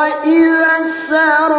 وإذا سر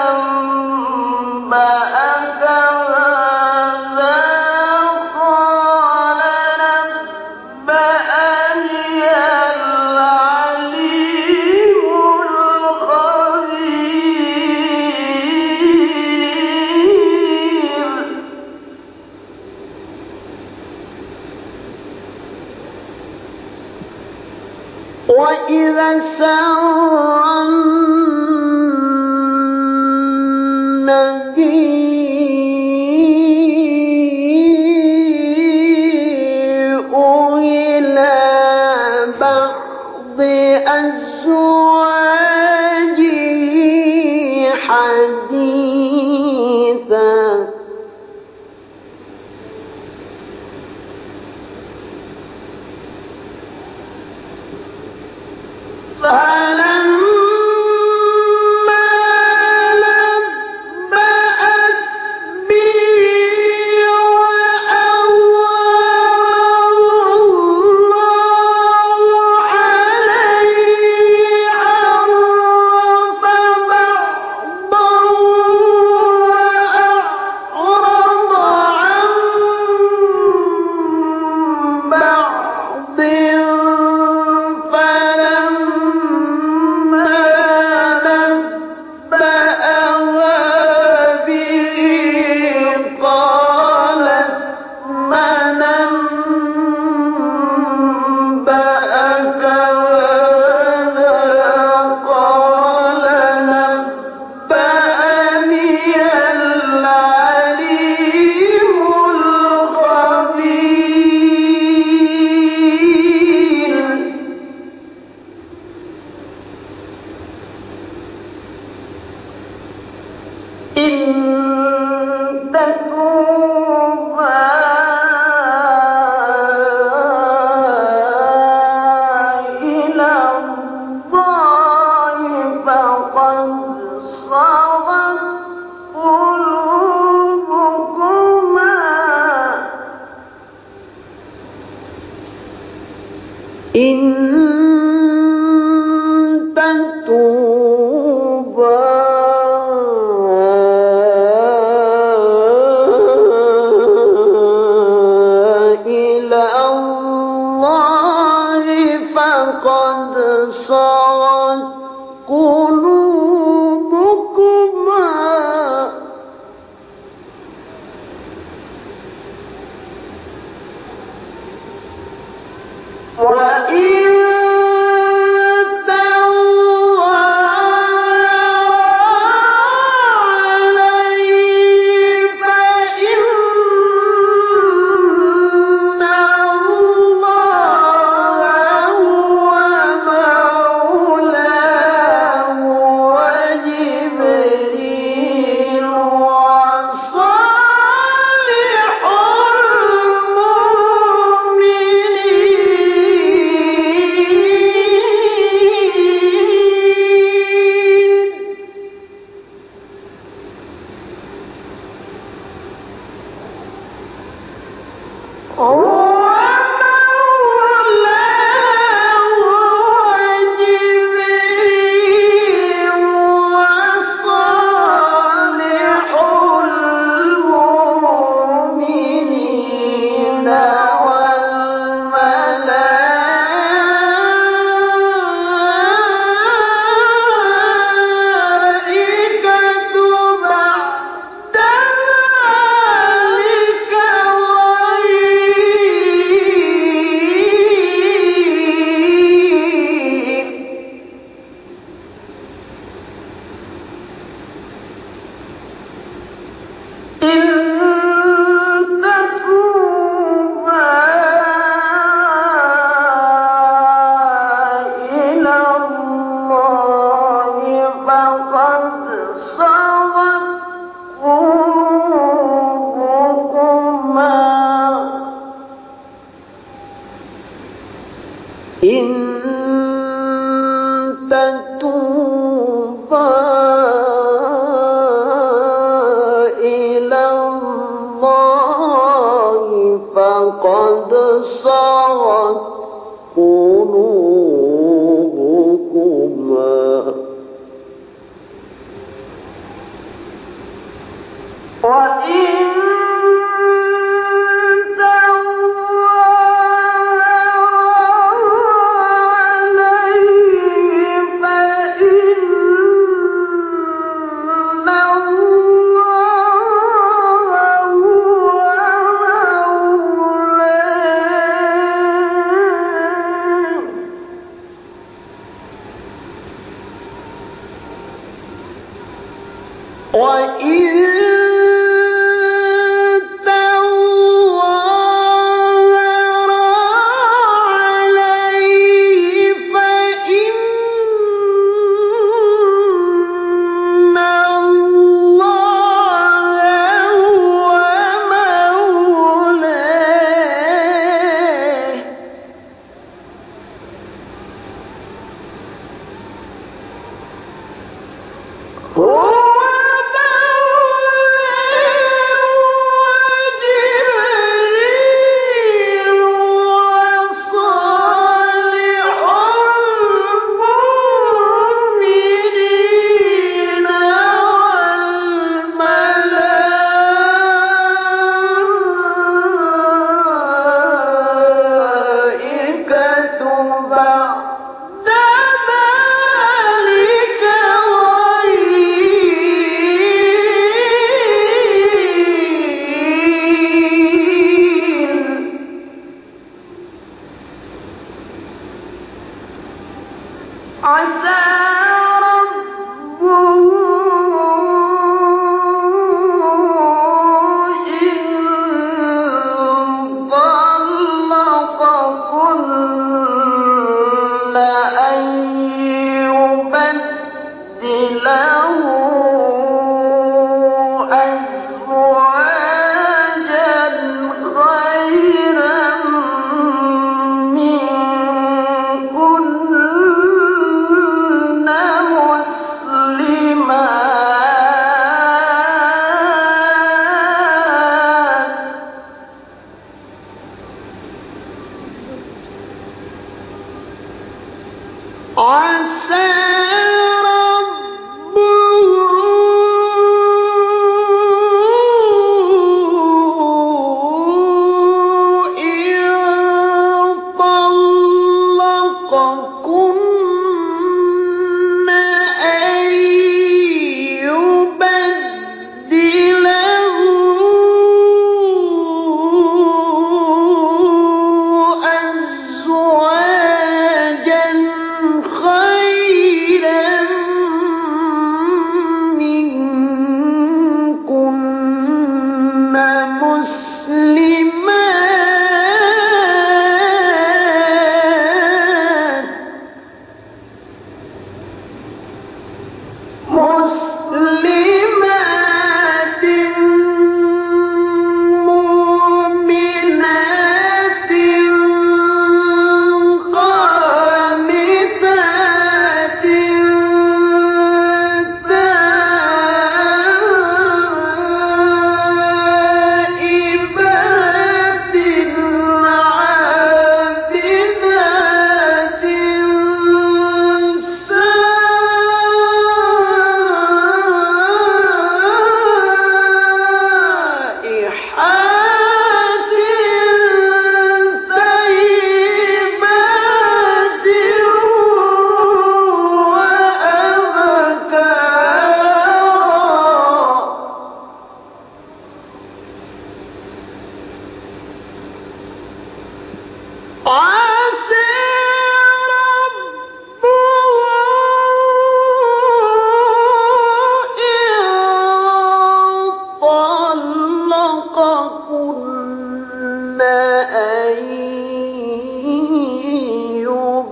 من إن تَتَّقُونَ وإذ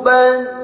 بل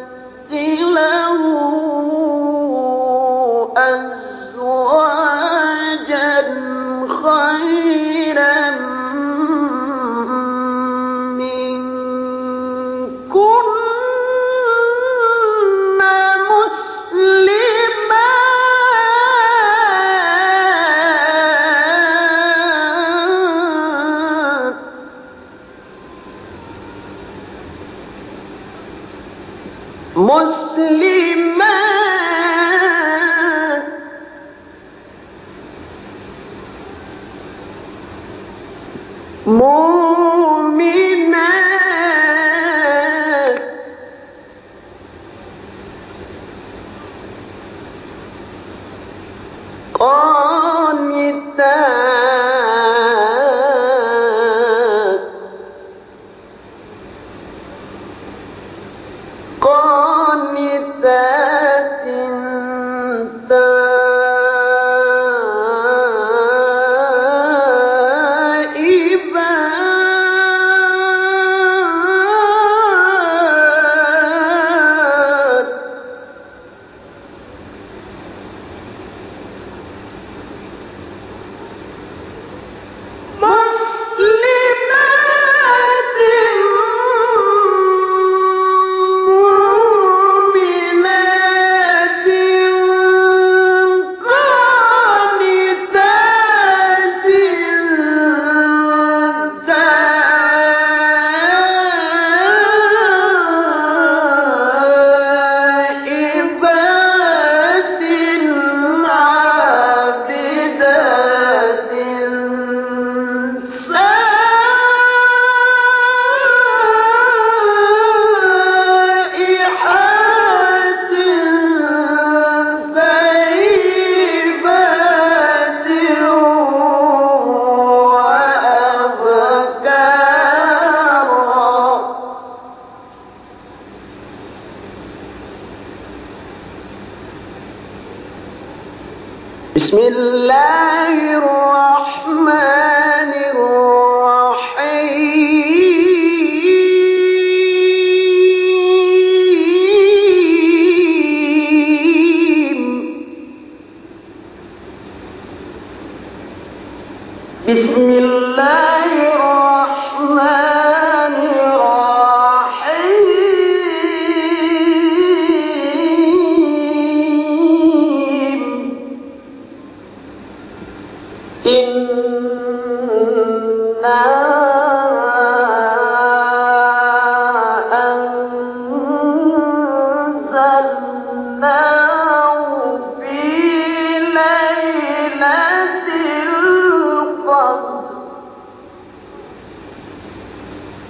بسم الله الرحمن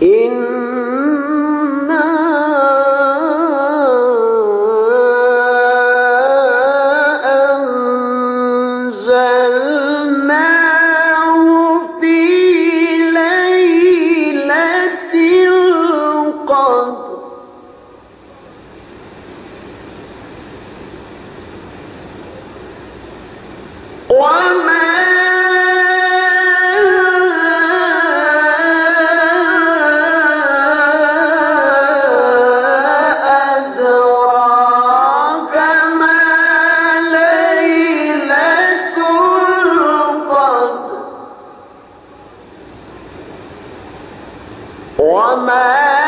إن Oh man.